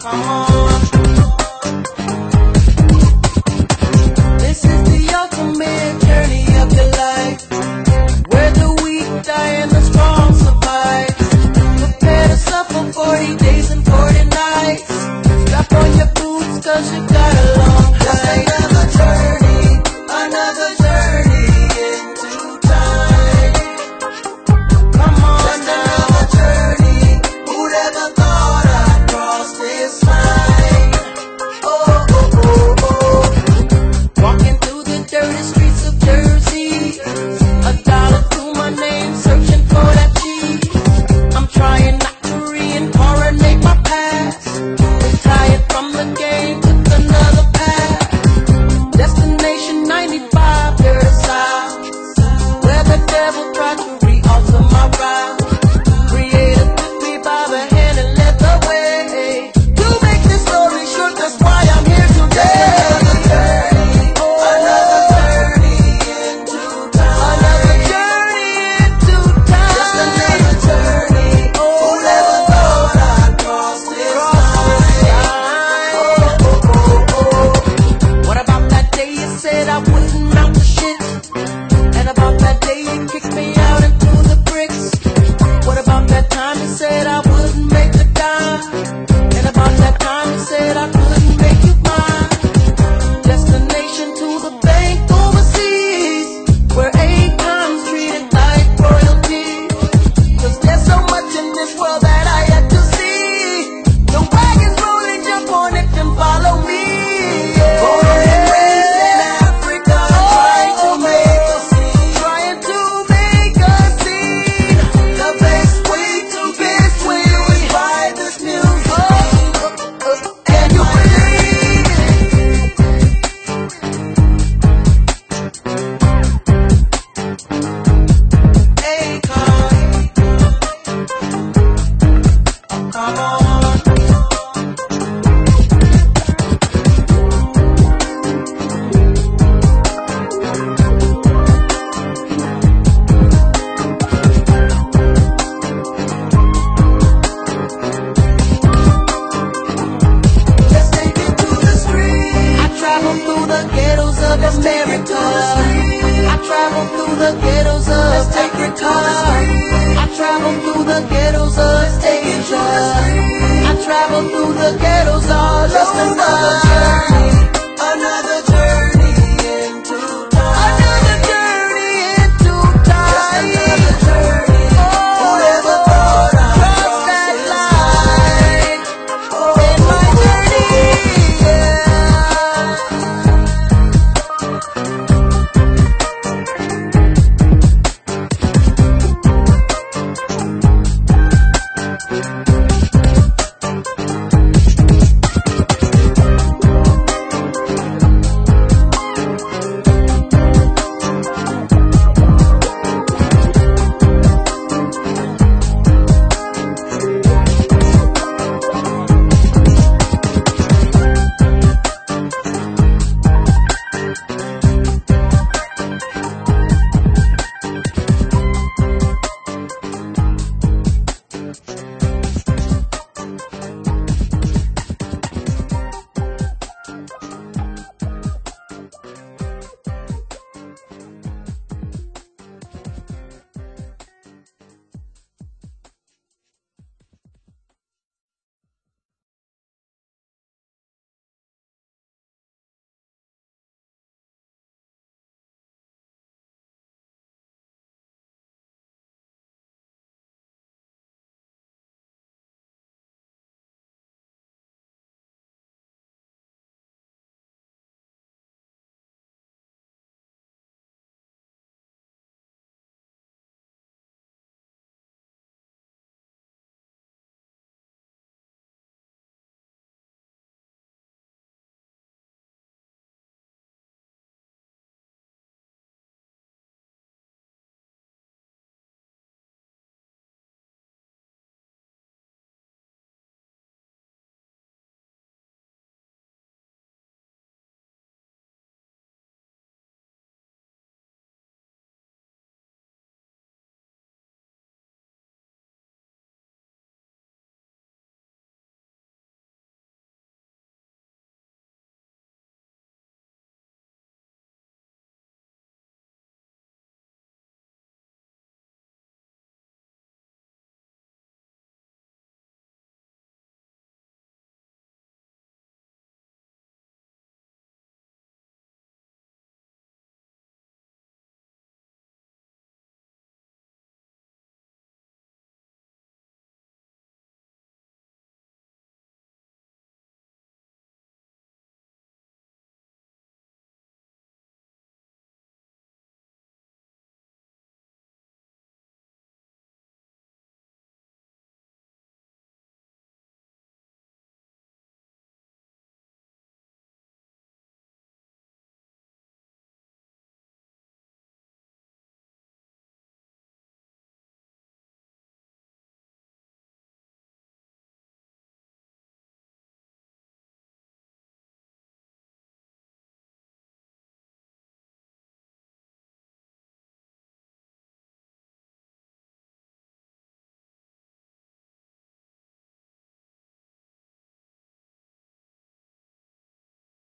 Come on. world, America. I travel through the ghettos of Africa. I travel through the ghettos of Asia. I travel through the ghettos all over.